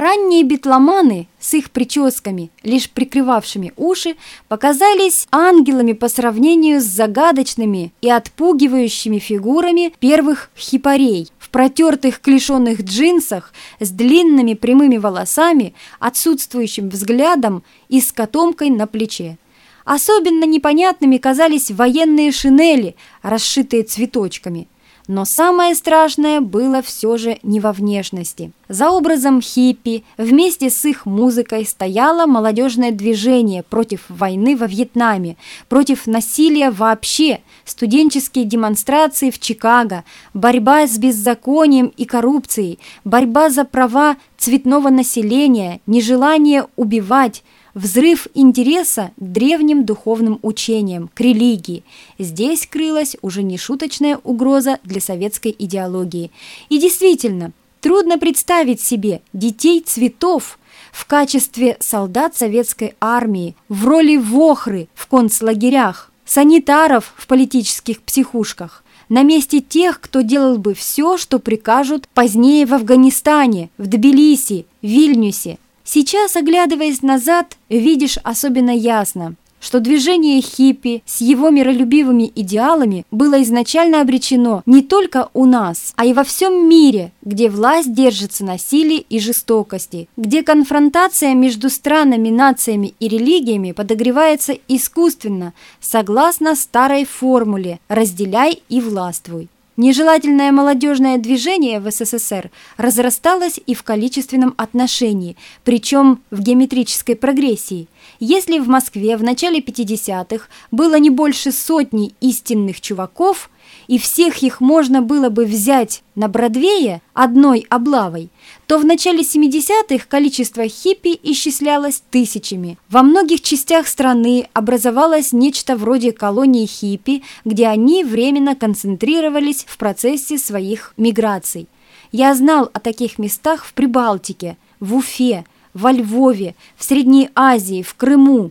Ранние битломаны с их прическами, лишь прикрывавшими уши, показались ангелами по сравнению с загадочными и отпугивающими фигурами первых хипарей в протертых клешенных джинсах с длинными прямыми волосами, отсутствующим взглядом и с котомкой на плече. Особенно непонятными казались военные шинели, расшитые цветочками – но самое страшное было все же не во внешности. За образом хиппи вместе с их музыкой стояло молодежное движение против войны во Вьетнаме, против насилия вообще, студенческие демонстрации в Чикаго, борьба с беззаконием и коррупцией, борьба за права цветного населения, нежелание убивать, Взрыв интереса к древним духовным учениям, к религии. Здесь крылась уже не шуточная угроза для советской идеологии. И действительно, трудно представить себе детей цветов в качестве солдат советской армии, в роли вохры в концлагерях, санитаров в политических психушках – на месте тех, кто делал бы все, что прикажут позднее в Афганистане, в Тбилиси, Вильнюсе, Сейчас, оглядываясь назад, видишь особенно ясно, что движение хиппи с его миролюбивыми идеалами было изначально обречено не только у нас, а и во всем мире, где власть держится на силе и жестокости, где конфронтация между странами, нациями и религиями подогревается искусственно, согласно старой формуле «разделяй и властвуй». Нежелательное молодежное движение в СССР разрасталось и в количественном отношении, причем в геометрической прогрессии. Если в Москве в начале 50-х было не больше сотни истинных чуваков – и всех их можно было бы взять на Бродвее одной облавой, то в начале 70-х количество хиппи исчислялось тысячами. Во многих частях страны образовалось нечто вроде колонии хиппи, где они временно концентрировались в процессе своих миграций. Я знал о таких местах в Прибалтике, в Уфе, во Львове, в Средней Азии, в Крыму,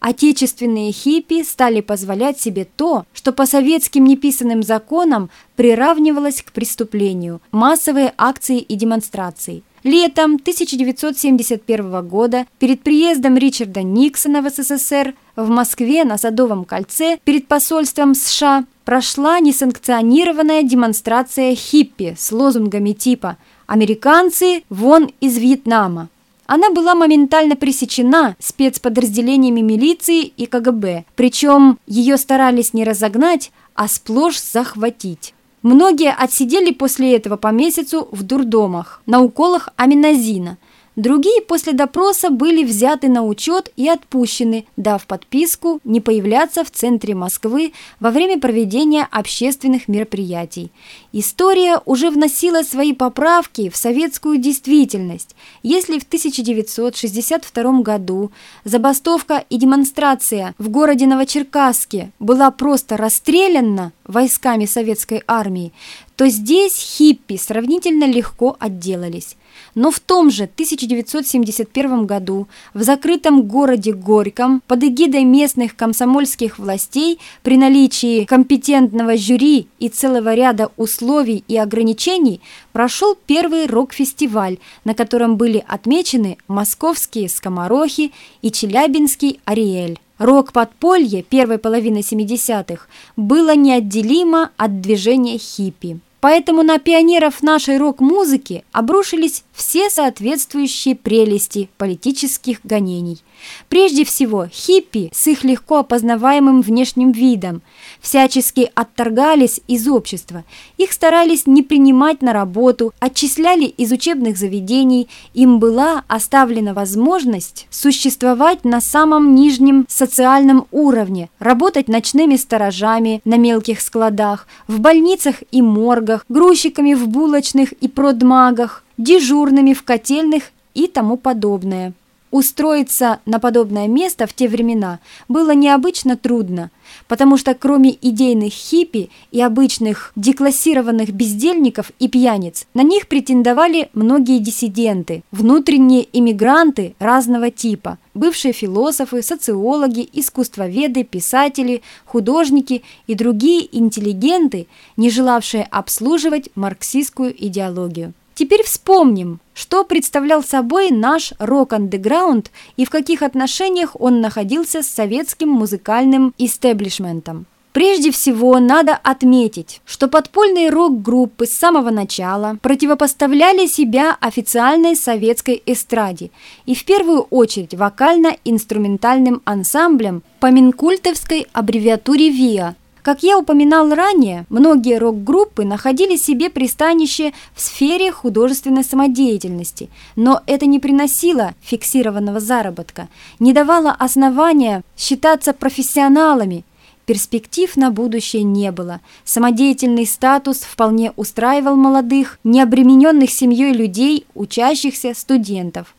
отечественные хиппи стали позволять себе то, что по советским неписанным законам приравнивалось к преступлению – массовые акции и демонстрации. Летом 1971 года перед приездом Ричарда Никсона в СССР в Москве на Садовом кольце перед посольством США прошла несанкционированная демонстрация хиппи с лозунгами типа «Американцы вон из Вьетнама». Она была моментально пресечена спецподразделениями милиции и КГБ, причем ее старались не разогнать, а сплошь захватить. Многие отсидели после этого по месяцу в дурдомах, на уколах аминозина – Другие после допроса были взяты на учет и отпущены, дав подписку не появляться в центре Москвы во время проведения общественных мероприятий. История уже вносила свои поправки в советскую действительность. Если в 1962 году забастовка и демонстрация в городе Новочеркасске была просто расстреляна войсками советской армии, то здесь хиппи сравнительно легко отделались. Но в том же 1971 году в закрытом городе Горьком под эгидой местных комсомольских властей при наличии компетентного жюри и целого ряда условий и ограничений прошел первый рок-фестиваль, на котором были отмечены московские скоморохи и челябинский Ариэль. Рок-подполье первой половины 70-х было неотделимо от движения хиппи. Поэтому на пионеров нашей рок-музыки обрушились все соответствующие прелести политических гонений. Прежде всего, хиппи с их легко опознаваемым внешним видом всячески отторгались из общества. Их старались не принимать на работу, отчисляли из учебных заведений. Им была оставлена возможность существовать на самом нижнем социальном уровне, работать ночными сторожами на мелких складах, в больницах и моргах, грузчиками в булочных и продмагах, дежурными в котельных и тому подобное. Устроиться на подобное место в те времена было необычно трудно, потому что кроме идейных хиппи и обычных деклассированных бездельников и пьяниц, на них претендовали многие диссиденты, внутренние иммигранты разного типа, бывшие философы, социологи, искусствоведы, писатели, художники и другие интеллигенты, не желавшие обслуживать марксистскую идеологию. Теперь вспомним, что представлял собой наш рок-андеграунд и в каких отношениях он находился с советским музыкальным истеблишментом. Прежде всего, надо отметить, что подпольные рок-группы с самого начала противопоставляли себя официальной советской эстраде и в первую очередь вокально-инструментальным ансамблям по минкультовской аббревиатуре ВИА, как я упоминал ранее, многие рок-группы находили себе пристанище в сфере художественной самодеятельности, но это не приносило фиксированного заработка, не давало основания считаться профессионалами, Перспектив на будущее не было. Самодеятельный статус вполне устраивал молодых, необремененных семьей людей, учащихся студентов.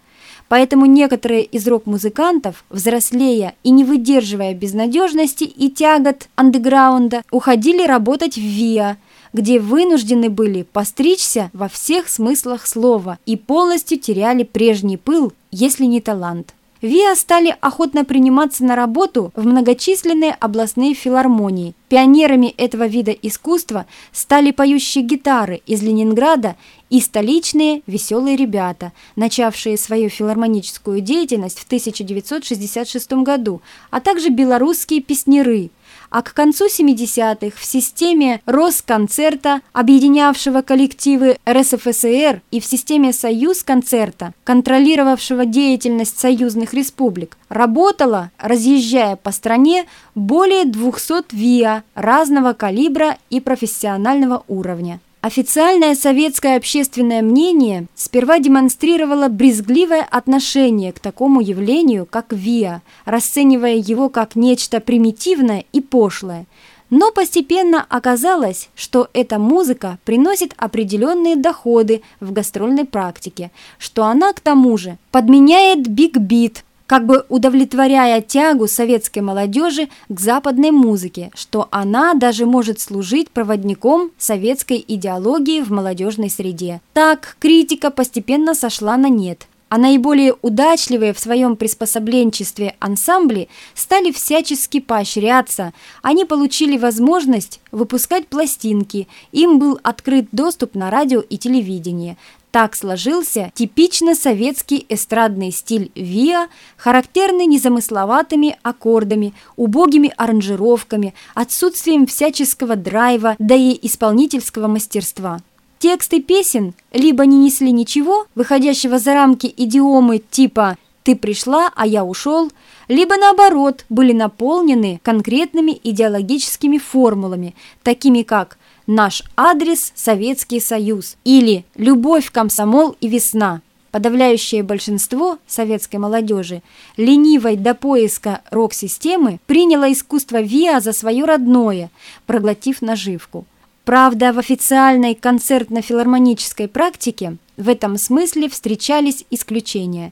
Поэтому некоторые из рок-музыкантов, взрослея и не выдерживая безнадежности и тягот андеграунда, уходили работать в ВИА, где вынуждены были постричься во всех смыслах слова и полностью теряли прежний пыл, если не талант. ВИА стали охотно приниматься на работу в многочисленные областные филармонии. Пионерами этого вида искусства стали поющие гитары из Ленинграда и столичные веселые ребята, начавшие свою филармоническую деятельность в 1966 году, а также белорусские песнеры – а к концу 70-х в системе Росконцерта, объединявшего коллективы РСФСР, и в системе Союзконцерта, контролировавшего деятельность союзных республик, работало, разъезжая по стране, более 200 ВИА разного калибра и профессионального уровня. Официальное советское общественное мнение сперва демонстрировало брезгливое отношение к такому явлению, как ВИА, расценивая его как нечто примитивное и пошлое. Но постепенно оказалось, что эта музыка приносит определенные доходы в гастрольной практике, что она к тому же подменяет биг-бит, как бы удовлетворяя тягу советской молодежи к западной музыке, что она даже может служить проводником советской идеологии в молодежной среде. Так критика постепенно сошла на нет а наиболее удачливые в своем приспособленчестве ансамбли стали всячески поощряться. Они получили возможность выпускать пластинки, им был открыт доступ на радио и телевидение. Так сложился типично советский эстрадный стиль ВИА, характерный незамысловатыми аккордами, убогими аранжировками, отсутствием всяческого драйва, да и исполнительского мастерства. Тексты песен либо не несли ничего, выходящего за рамки идиомы типа «ты пришла, а я ушел», либо наоборот были наполнены конкретными идеологическими формулами, такими как Наш адрес – Советский Союз или «Любовь, комсомол и весна». Подавляющее большинство советской молодежи, ленивой до поиска рок-системы, приняло искусство ВИА за свое родное, проглотив наживку. Правда, в официальной концертно-филармонической практике в этом смысле встречались исключения.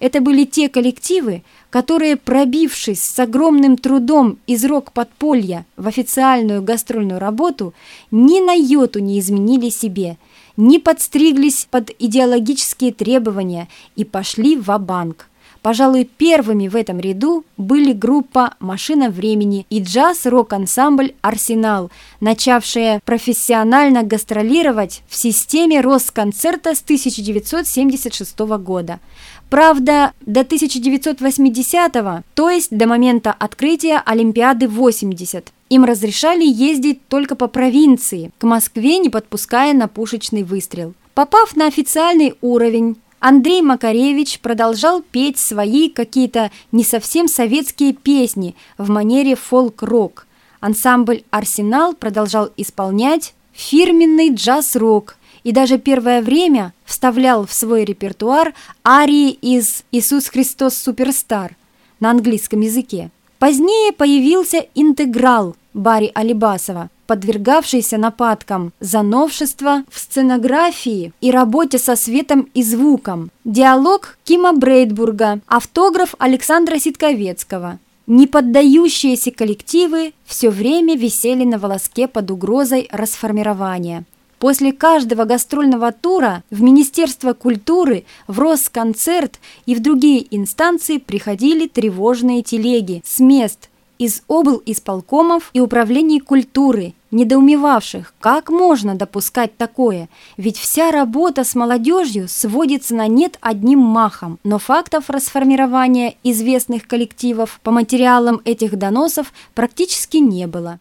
Это были те коллективы, которые, пробившись с огромным трудом из рок-подполья в официальную гастрольную работу, ни на йоту не изменили себе, не подстриглись под идеологические требования и пошли в банк Пожалуй, первыми в этом ряду были группа «Машина времени» и джаз-рок-ансамбль «Арсенал», начавшие профессионально гастролировать в системе Росконцерта с 1976 года. Правда, до 1980-го, то есть до момента открытия Олимпиады 80, им разрешали ездить только по провинции, к Москве не подпуская на пушечный выстрел. Попав на официальный уровень, Андрей Макаревич продолжал петь свои какие-то не совсем советские песни в манере фолк-рок. Ансамбль «Арсенал» продолжал исполнять фирменный джаз-рок и даже первое время вставлял в свой репертуар арии из «Иисус Христос Суперстар» на английском языке. Позднее появился интеграл Барри Алибасова – подвергавшийся нападкам за новшества в сценографии и работе со светом и звуком, диалог Кима Брейдбурга, автограф Александра Ситковецкого. Неподдающиеся коллективы все время висели на волоске под угрозой расформирования. После каждого гастрольного тура в Министерство культуры, в Росконцерт и в другие инстанции приходили тревожные телеги с мест из обл. исполкомов и управлений культуры недоумевавших, как можно допускать такое, ведь вся работа с молодежью сводится на нет одним махом, но фактов расформирования известных коллективов по материалам этих доносов практически не было.